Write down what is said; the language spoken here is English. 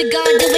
to God.